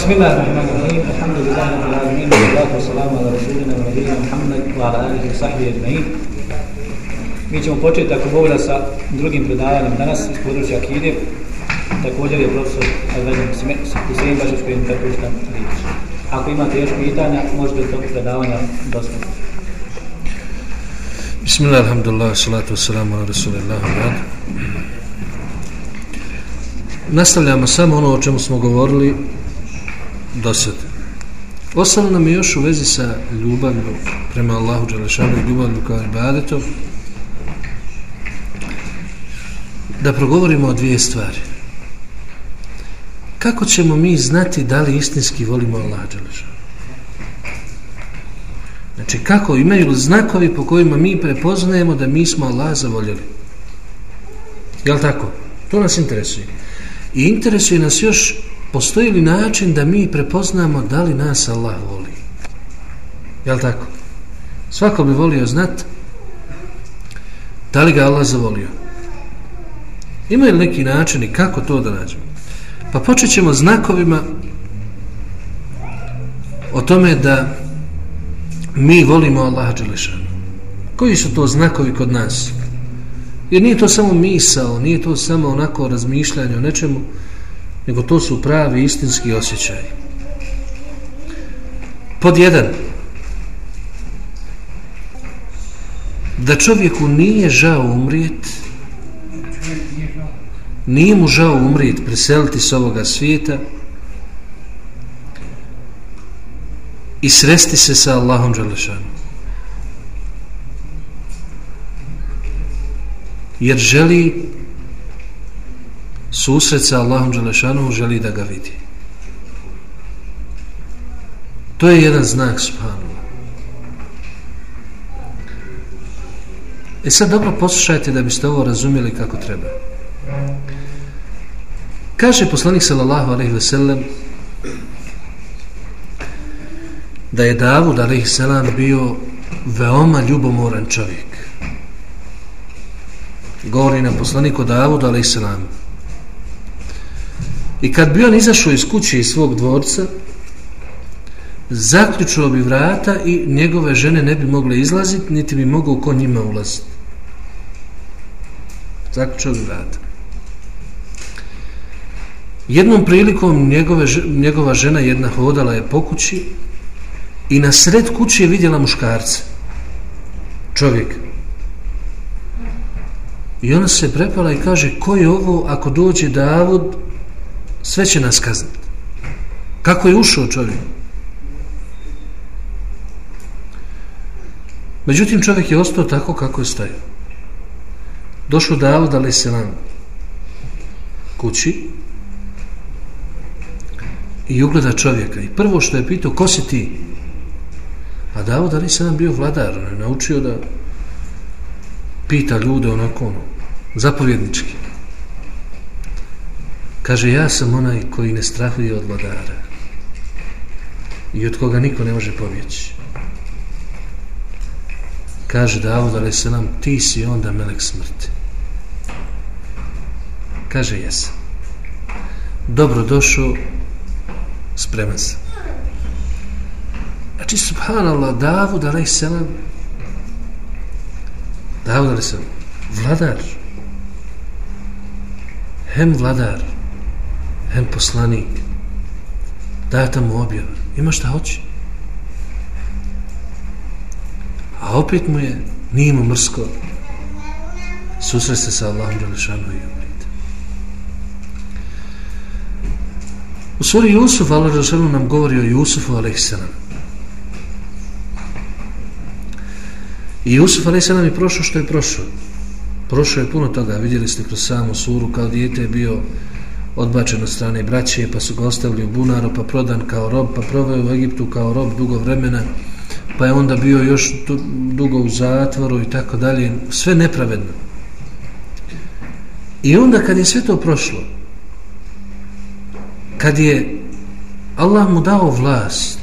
بسم الله الرحمن الرحيم الحمد لله رب العالمين والصلاة والسلام على رسولنا ونبينا محمد وعلى آله وصحبه أجمعين Mi ćemo početi ako govora sa drugim predavanjem danas iz područja Akide. Također je profesor Advađan Husein Bašić koji im prepušta riječ. Ako imate još pitanja, možete to predavanja dostaviti. Bismillah, alhamdulillah, salatu wassalamu ala rasulillah, rad. Nastavljamo samo ono o čemu smo govorili do sad. Ostalo nam je još u vezi sa ljubavlju prema Allahu Đalešanu i ljubavlju kao ibadetu da progovorimo o dvije stvari. Kako ćemo mi znati da li istinski volimo Allaha Đalešanu? Znači, kako imaju li znakovi po kojima mi prepoznajemo da mi smo Allah zavoljeli? Jel tako? To nas interesuje. I interesuje nas još postoji li način da mi prepoznamo da li nas Allah voli. Jel tako? Svako bi volio znat da li ga Allah zavolio. Ima li neki način i kako to da nađemo? Pa počet ćemo znakovima o tome da mi volimo Allaha Đelešanu. Koji su to znakovi kod nas? Jer nije to samo misao, nije to samo onako razmišljanje o nečemu, nego to su pravi istinski osjećaj. Pod jedan. Da čovjeku nije žao umrijet, nije mu žao umrijet, preseliti s ovoga svijeta i sresti se sa Allahom Đalešanom. Jer želi susret sa Allahom Đelešanu želi da ga vidi. To je jedan znak subhanu. E sad dobro poslušajte da biste ovo razumjeli kako treba. Kaže poslanik sallallahu alaihi ve sellem da je Davud alaihi selam bio veoma ljubomoran čovjek. Govori nam poslanik o Davudu alaihi selam. I kad bi on izašao iz kuće iz svog dvorca, zaključio bi vrata i njegove žene ne bi mogle izlaziti, niti bi mogao ko njima ulaziti. Zaključio bi vrata. Jednom prilikom njegove, njegova žena jedna hodala je po kući i na sred kuće je vidjela muškarca. Čovjek. I ona se prepala i kaže, ko je ovo ako dođe Davud, sve će nas kazniti. Kako je ušao čovjek? Međutim, čovjek je ostao tako kako je stajao. Došao Davud, ali se nam kući i ugleda čovjeka. I prvo što je pitao, ko si ti? A Davud, ali se nam bio vladar, on je naučio da pita ljude onako, ono, zapovjednički. Kaže, ja sam onaj koji ne strahuje od vladara i od koga niko ne može pobjeći. Kaže Davud, ali se nam, ti si onda melek smrti. Kaže, jesam. Dobro došao, spreman sam. Znači, subhanallah, Davud, ali se nam, Davud, ali se vladar, hem vladar, hem poslanik data mu objav ima šta hoće a opet mu je nije mu mrsko susreste sa Allahom Đelešanu i umrite u suri Jusuf Allah Đelešanu nam govori o Jusufu a.s. i Jusuf a.s. je prošao što je prošao prošao je puno toga vidjeli ste kroz samu suru kao dijete je bio odbačen od strane braće, pa su ga ostavili u bunaru, pa prodan kao rob, pa proveo u Egiptu kao rob dugo vremena, pa je onda bio još dugo u zatvoru i tako dalje, sve nepravedno. I onda kad je sve to prošlo, kad je Allah mu dao vlast,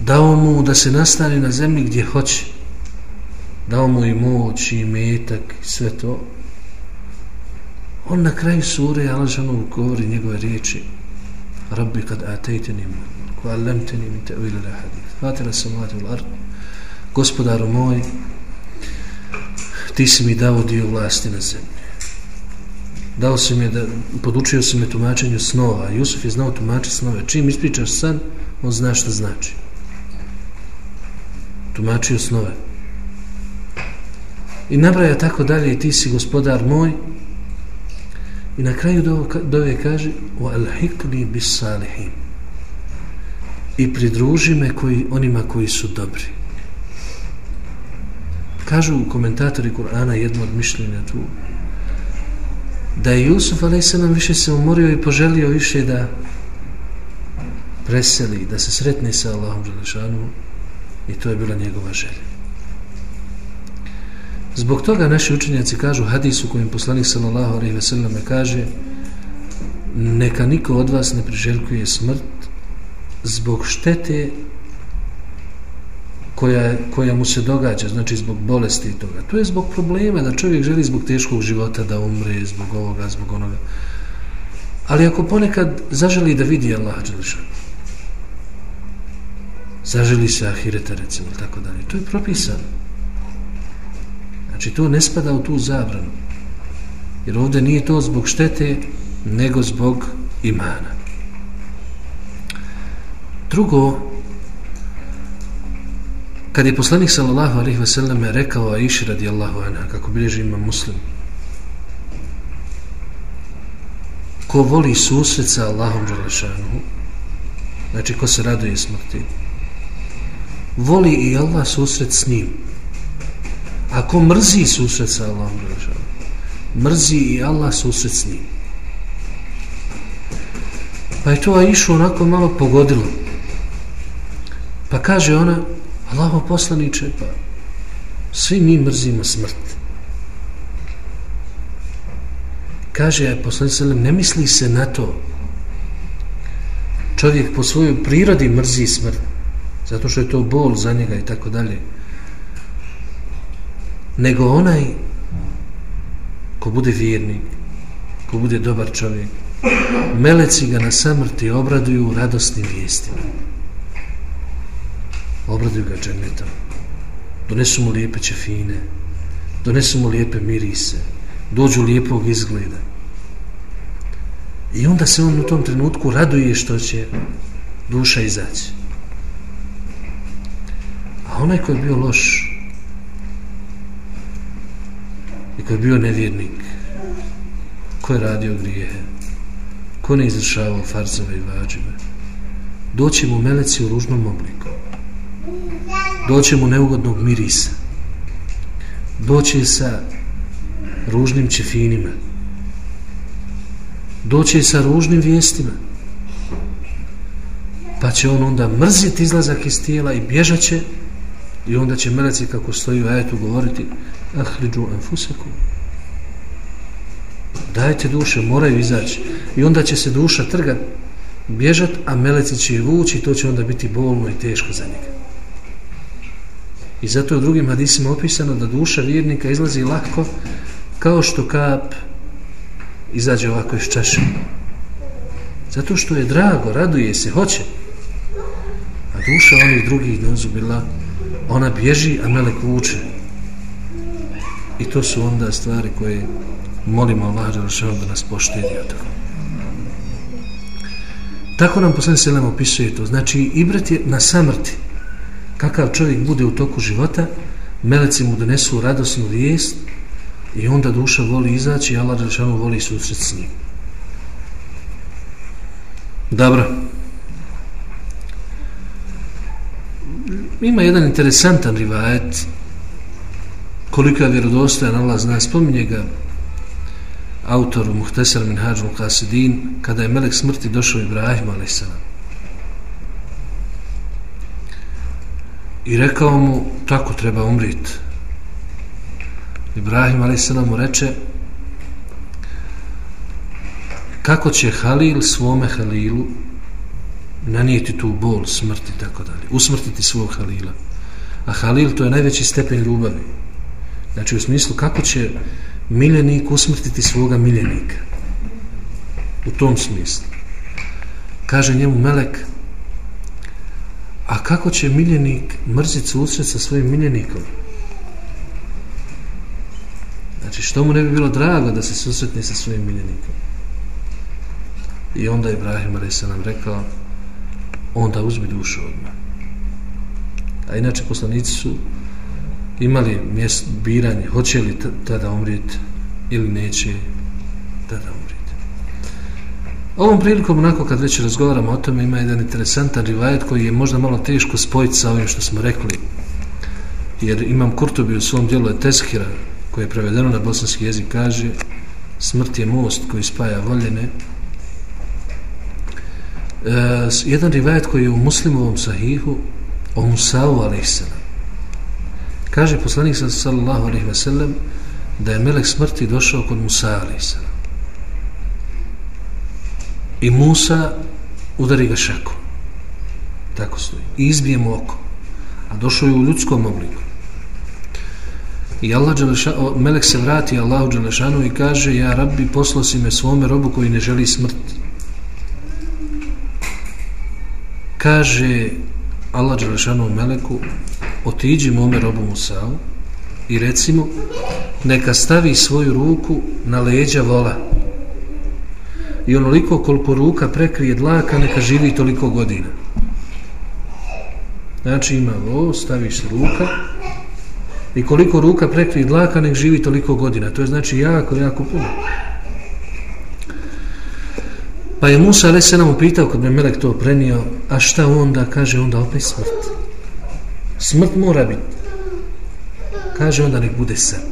dao mu da se nastane na zemlji gdje hoće, dao mu i moć i metak i sve to, on na kraju sure Alažanu govori njegove riječi Rabbi kad atejteni ko wa min ta'wil al-hadith. vatila sam vati wal ard. Gospodaru moj, ti si mi dao dio vlasti na zemlji. Dao si mi da, podučio si me tumačenju snova. Jusuf je znao tumačiti snove. Čim ispričaš san, on zna šta znači. Tumačio snove. I nabraja tako dalje i ti si gospodar moj. I na kraju dove kaže wa alhikli bis salihin. I pridruži me koji, onima koji su dobri. Kažu komentatori Kur'ana jedno od mišljenja tu da je Jusuf a.s. više se umorio i poželio više da preseli, da se sretne sa Allahom Želešanu i to je bila njegova želja. Zbog toga naši učenjaci kažu hadisu kojim poslanik sallallahu alejhi ve selleme kaže neka niko od vas ne priželjkuje smrt zbog štete koja, koja mu se događa, znači zbog bolesti i toga. To je zbog problema da čovjek želi zbog teškog života da umre, zbog ovoga, zbog onoga. Ali ako ponekad zaželi da vidi Allah Đelešan, zaželi se ahireta recimo, tako dalje, to je propisano. Znači to ne spada u tu zabranu. Jer ovdje nije to zbog štete, nego zbog imana. Drugo, kad je poslanik sallallahu alaihi ve selleme rekao Aisha radijallahu anha kako bilježi ima muslim ko voli susret sa Allahom Đalešanu znači ko se raduje smrti voli i Allah susret s njim ako mrzi susret sa Allahom mrzi i Allah susret s njim pa je to Aisha onako malo pogodilo pa kaže ona Allaho poslaniče, pa svi mi mrzimo smrt. Kaže, je poslaniče, ne misli se na to. Čovjek po svojoj prirodi mrzi smrt, zato što je to bol za njega i tako dalje. Nego onaj ko bude vjernik, ko bude dobar čovjek, meleci ga na samrti obraduju radosnim vijestima. Obraduju ga džennetom. Donesu mu lijepe čefine donesu mu lijepe mirise dođu lijepog izgleda. I onda se on u tom trenutku raduje što će duša izaći. A onaj koji je bio loš i je bio nevjernik ko je radio grijehe? Ko ne izrašavao farzove i vađive? Doći mu meleci u ružnom obliku. Doće mu neugodnog mirisa. Doće sa ružnim čefinima. Doće sa ružnim vijestima. Pa će on onda mrziti izlazak iz tijela i bježaće i onda će meleci kako stoji u ajetu govoriti ahriđu enfuseku dajte duše, moraju izaći i onda će se duša trgat bježat, a meleci će je vući i to će onda biti bolno i teško za njega I zato je u drugim hadisima opisano da duša vjernika izlazi lako kao što kap izađe ovako iz čaše. Zato što je drago, raduje se, hoće. A duša onih drugih nezubila, ona bježi, a melek vuče. I to su onda stvari koje molimo Allah da nas poštedi od toga. Tako nam poslani selem opisuje to. Znači, ibrat je na samrti kakav čovjek bude u toku života, meleci mu donesu radosnu vijest i onda duša voli izaći i Allah Đelšanu voli susret s njim. Dobro. Ima jedan interesantan rivajet koliko je vjerodostojan Allah zna, spominje ga autor Muhtesar min Hađu Qasidin kada je melek smrti došao Ibrahim a.s. i rekao mu tako treba umrit Ibrahim a.s. mu reče kako će Halil svome Halilu nanijeti tu bol, smrti tako dalje usmrtiti svog Halila a Halil to je najveći stepen ljubavi znači u smislu kako će miljenik usmrtiti svoga miljenika? U tom smislu. Kaže njemu Melek a kako će miljenik mrzit susret sa svojim miljenikom? Znači što mu ne bi bilo drago da se susretne sa svojim miljenikom? I onda je Ibrahim a.s. nam rekao onda uzmi dušu odmah. A inače poslanici su imali mjest biranje hoće li tada umrijeti ili neće tada umrijeti Ovom prilikom, onako kad već razgovaramo o tome, ima jedan interesantan rivajet koji je možda malo teško spojiti sa ovim što smo rekli. Jer imam Kurtobi u svom dijelu Teskira, koje je prevedeno na bosanski jezik, kaže smrt je most koji spaja voljene. E, jedan rivajet koji je u muslimovom sahihu o Musa'u a.s. Kaže poslanik sallallahu alaihi ve sellem da je melek smrti došao kod Musa a.s. I Musa udari ga šakom. Tako stoji. I izbije mu oko. A došao je u ljudskom obliku. I Allah Đelešanu, Melek se vrati Allahu Đelešanu i kaže ja rabbi poslao si me svome robu koji ne želi smrt. Kaže Allah Đelešanu Meleku otiđi mome robu Musa'u i recimo neka stavi svoju ruku na leđa vola. I onoliko koliko ruka prekrije dlaka neka živi toliko godina. Znači ima ovo staviš ruka i koliko ruka prekrije dlaka nek živi toliko godina. To je znači jako, jako puno. Pa je Musa ali se nam upitao kad me Melek to prenio a šta onda? Kaže onda opet smrt smrt mora biti kaže onda nek bude sad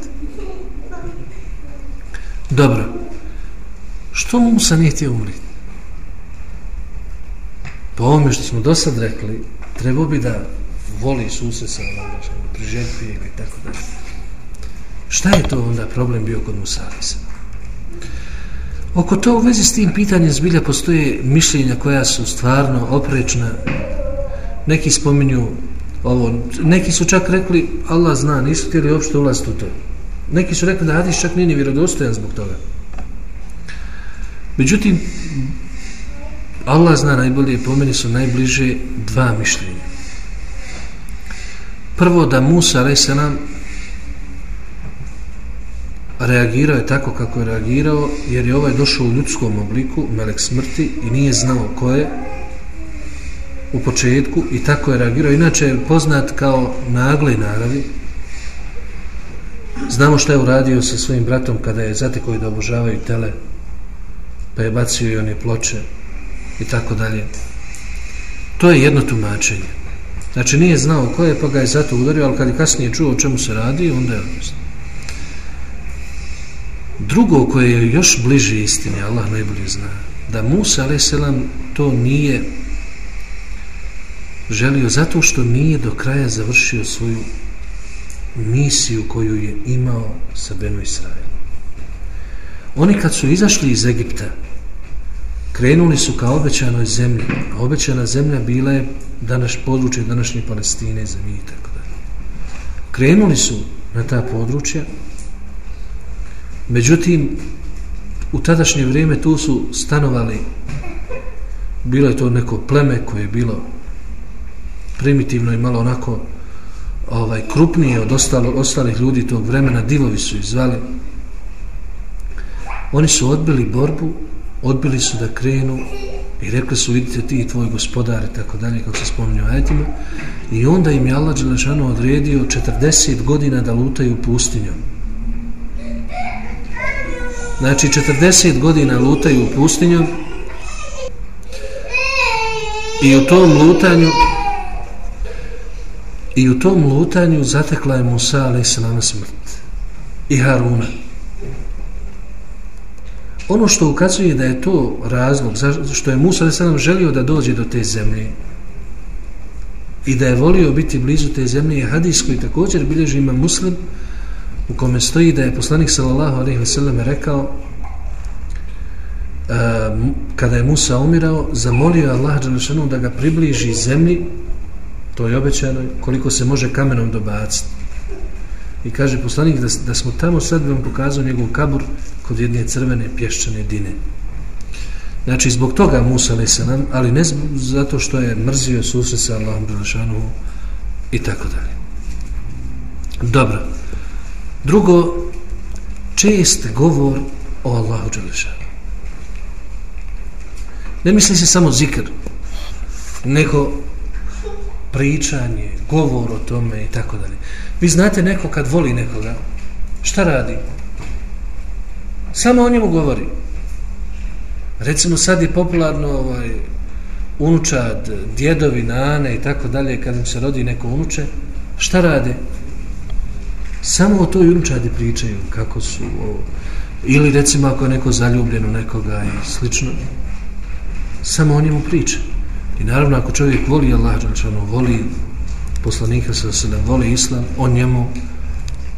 dobro Što Musa nije htio umriti? Po ovome što smo do sad rekli, trebao bi da voli suse sa Allahom, ga i tako da. Šta je to onda problem bio kod Musa Oko to u vezi s tim pitanjem zbilja postoje mišljenja koja su stvarno oprečna. Neki spominju ovo, neki su čak rekli Allah zna, nisu htjeli uopšte ulaziti u to. Neki su rekli da Hadis čak nije ni vjerodostojan zbog toga. Međutim, Allah zna najbolje, po meni su najbliže dva mišljenja. Prvo da Musa a.s. reagirao je tako kako je reagirao, jer je ovaj došao u ljudskom obliku, melek smrti, i nije znao ko je u početku i tako je reagirao. Inače je poznat kao nagle naravi. Znamo što je uradio sa svojim bratom kada je zatekao da obožavaju tele pa je bacio i one ploče i tako dalje. To je jedno tumačenje. Znači nije znao ko je, pa ga je zato udario, ali kad je kasnije čuo o čemu se radi, onda je odnosno. Drugo koje je još bliže istine, Allah najbolje zna, da Musa a.s. to nije želio zato što nije do kraja završio svoju misiju koju je imao sa Benu Israelom. Oni kad su izašli iz Egipta, krenuli su ka obećanoj zemlji, a obećana zemlja bila je danas područje današnje Palestine, zemlji i tako dalje. Krenuli su na ta područja, međutim, u tadašnje vrijeme tu su stanovali, bilo je to neko pleme koje je bilo primitivno i malo onako ovaj krupnije od ostalo, ostalih ljudi tog vremena, divovi su izvali, Oni su odbili borbu, odbili su da krenu i rekli su vidite ti i tvoj gospodar i tako dalje kako se spominju ajetima i onda im je Allah Đelešanu odredio 40 godina da lutaju pustinjom. Znači 40 godina lutaju pustinjom i u tom lutanju i u tom lutanju zatekla je Musa a.s. smrt i Haruna ono što ukazuje da je to razlog što je Musa a.s. želio da dođe do te zemlje i da je volio biti blizu te zemlje je hadis koji također bilježi ima muslim u kome stoji da je poslanik sallallahu alaihi ve sellem rekao kada je Musa umirao zamolio Allah Đelešanu da ga približi zemlji to je obećano koliko se može kamenom dobaciti i kaže poslanik da, da smo tamo sad vam pokazao njegov kabur kod jedne crvene pješčane dine. Znači, zbog toga Musa nam, ali ne zato što je mrzio susret sa Allahom Đelešanu i tako dalje. Dobro. Drugo, čest govor o Allahu Đelešanu. Ne misli se samo zikr, nego pričanje, govor o tome i tako dalje. Vi znate neko kad voli nekoga, šta radi? Samo o njemu govori. Recimo sad je popularno ovaj, unučad, djedovi, nane i tako dalje, kad im se rodi neko unuče, šta rade? Samo o toj unučadi pričaju, kako su ovo. Ili recimo ako je neko zaljubljen u nekoga i slično, samo o njemu pričaju. I naravno ako čovjek voli Allah, ono, voli poslanika sa se voli islam, on njemu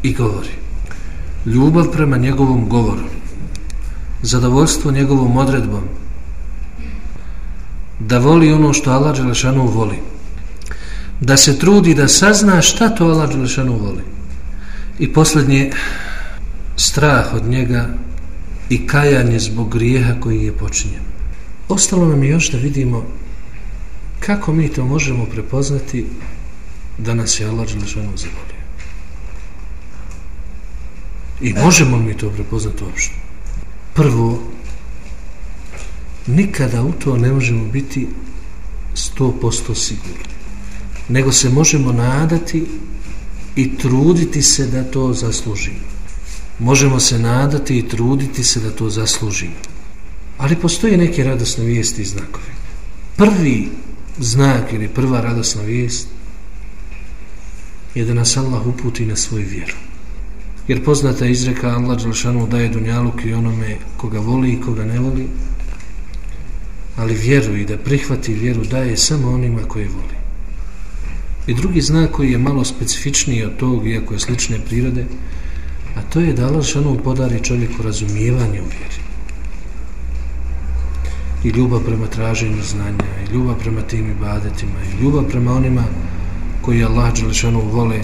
i govori. Ljubav prema njegovom govoru, zadovoljstvo njegovom odredbom, da voli ono što Allah Đelešanu voli, da se trudi da sazna šta to Allah Đelešanu voli. I posljednje, strah od njega i kajanje zbog grijeha koji je počinjen. Ostalo nam je još da vidimo kako mi to možemo prepoznati da nas je Allah Đelešanu zavolio. I možemo mi to prepoznati uopšte. Prvo, nikada u to ne možemo biti 100% sigurni. Nego se možemo nadati i truditi se da to zaslužimo. Možemo se nadati i truditi se da to zaslužimo. Ali postoje neke radosne vijesti i znakovi. Prvi znak ili prva radosna vijest je da nas Allah uputi na svoju vjeru. Jer poznata izreka Allah Đelšanu daje dunjaluk i onome koga voli i koga ne voli, ali vjeru i da prihvati vjeru daje samo onima koje voli. I drugi znak koji je malo specifičniji od tog, iako je slične prirode, a to je da Allah Đelšanu podari čovjeku razumijevanje u vjeri i ljubav prema traženju znanja i ljubav prema tim ibadetima i ljubav prema onima koji Allah Đelešanu vole.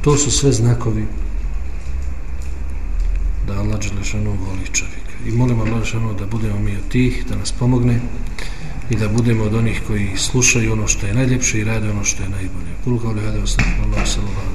To su sve znakovi da Allah Đelešanu voli čovjeka. I molim Allah Đelešanu da budemo mi od tih da nas pomogne i da budemo od onih koji slušaju ono što je najljepše i rade ono što je najbolje. Kulu kao li hada osnovu Allah sallallahu